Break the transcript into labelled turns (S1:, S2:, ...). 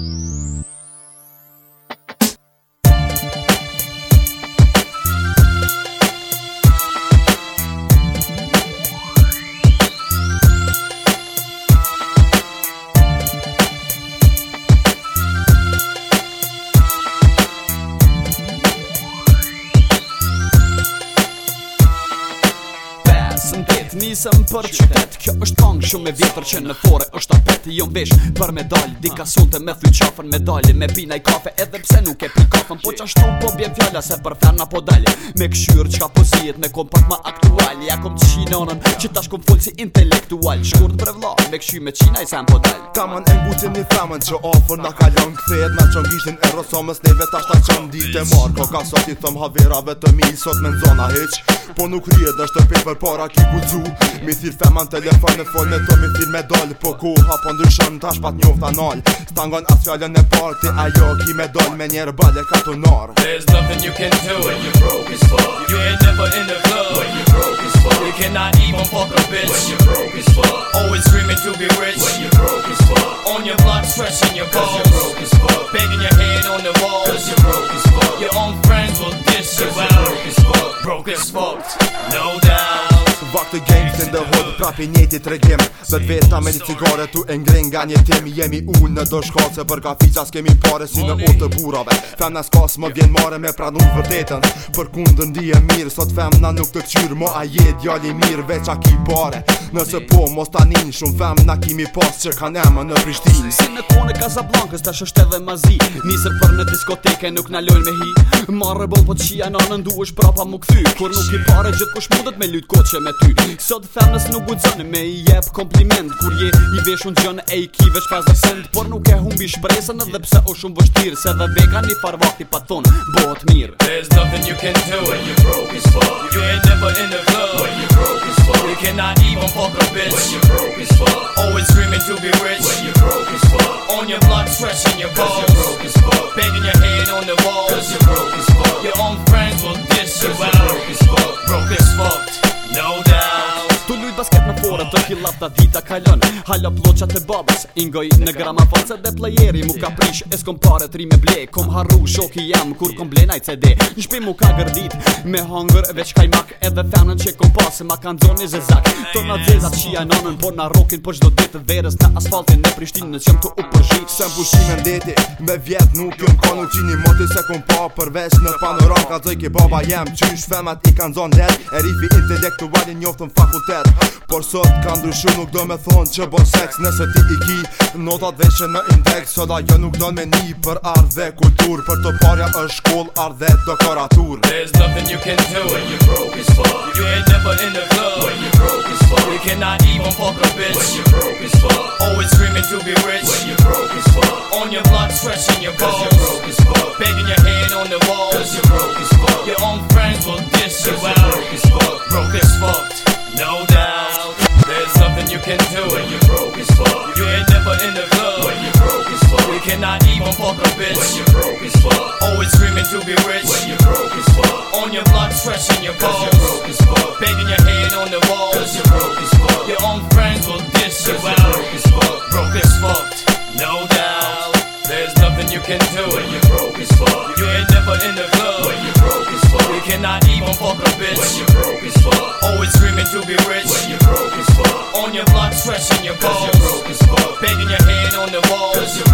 S1: you
S2: nisëm për qytet Kjo është pang shumë e vjetër që në fore është apeti jom vesh për medal Dika sunte me thuj qafën medal Me pina i kafe edhe pse nuk e pi kafën Po qashtu po bje fjalla se për ferna po dalje Me këshyrë qka pozijet me kom pak ma aktual Ja kom të shinonën që tash kom full si intelektual Shkurt për vla me këshy me qina i sem po dal Kamën e mbutin një femën që ofër na
S1: kalon Kthejet me qën gishtin e rësomës neve tash ta qëm dite mar po ka sot i thëm haverave të mi sot me zona heq Po nuk rrjet në të për para ki buzu Mi thil fema në telefon e fol në tëmi me Po ku ha po ndryshon në tash pat njofta nall Stangon as fjallën e parti ajo ki me doll Me njerë bale ka të norë
S2: There's nothing you can do When you broke is fuck You ain't never in the club When you broke is fuck You cannot even fuck a bitch When you broke is fuck Always screaming to be rich When you broke is fuck On your block stretching your
S1: balls Cause you broke is fuck the game in the hood prapë një ditë tregim vet vetëm me cigaret u ngren nga një temë jemi unë në do shkocë për kafica kemi parë si në utë burrave famna skos më vjen marrë me pranu vërtetën për kundë ndihem mirë sot famna nuk të çyr më a je djali mirë veç aq i parë nëse po mos tani shumë famna kimi pas që kanë më në Prishtinë si në
S2: kone Casablanca tash është edhe mazi nisër për në diskoteke nuk na lojnë me hi marrë bol po çia nënën duhesh prapa më kthy kur nuk i parë gjithkusht mundet me lut koçë me ty Sot të them nësë nuk gudësënë me i jep kompliment Kur je i vesh unë gjënë e i kive shpazë dër sent Por nuk e humbi shpresën edhe pse o shumë vështirë Se dhe veka një farë vakti pa thonë, botë mirë There's nothing you can do when you're broke as fuck You ain't never in the club when you're broke as fuck You cannot even fuck a bitch when you're broke as fuck Always screaming to be rich when you're broke as fuck On your block, stretching your balls Cause you're broke as fuck Banging your head on the walls Cause you're broke as fuck
S1: The. ta kalon Halo ploqat e babas Ingoj në grama falce dhe playeri Mu ka prish e s'kom pare tri me ble Kom harru shoki jam kur kom ble naj CD Një shpi mu ka gërdit me hunger veç i mak Edhe femnën që kom pas ma kanë zoni zezak Tona dzezat që janë onën por na rokin po gjdo ditë Verës në asfaltin në Prishtinë në qëm të u përshit Sëm në deti me vjet nuk jëm konu që një moti se kom pa Përveç në panoram ka dzoj ki baba jem Qysh femat i kanë zonë net E rifi intelektuali njoftë fakultet Por sot ka ndryshu nuk do me thonë që bërë sex nëse ti i ki Notat dhe që në indek Soda jo nuk do në meni për ardhe kultur Për të parja është shkull ardhe dokoratur There's nothing you can do When you're broke as fuck You ain't never in the club When you're broke as fuck You cannot even fuck a bitch When you're broke as fuck Always screaming to be rich When you're broke as fuck On your block stretching your balls Cause you're broke as fuck Baking your hand on the walls Cause you're broke as fuck Your own friends will diss you out Cause you're broke as fuck Broke as fucked No, there's can do it. When you broke as fuck. You ain't never in the club. When you broke as fuck. We cannot
S2: even fuck a bitch. When you broke as fuck. Always screaming to be rich. When you broke as fuck. On your block, stretching your balls. Cause broke as fuck. Banging your head on the wall. Cause broke as fuck. Your own friends will diss you out. Broke as fuck. Broke as fuck. No doubt. There's nothing you can do. When you broke as fuck. You ain't never in the club. When you're cannot even fuck a bitch. When you're broke as fuck. Always dreaming to be rich. When you're broke as fuck. On your block, stretching your balls. Cause you're broke as fuck. Banging your head on the walls. Cause you're